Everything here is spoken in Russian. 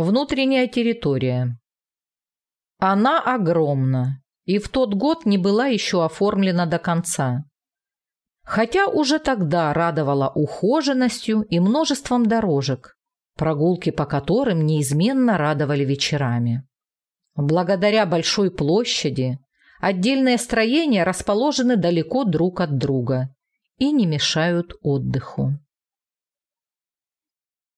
Внутренняя территория. Она огромна, и в тот год не была еще оформлена до конца. Хотя уже тогда радовала ухоженностью и множеством дорожек, прогулки по которым неизменно радовали вечерами. Благодаря большой площади отдельные строения расположены далеко друг от друга и не мешают отдыху.